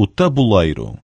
o tabuleiro.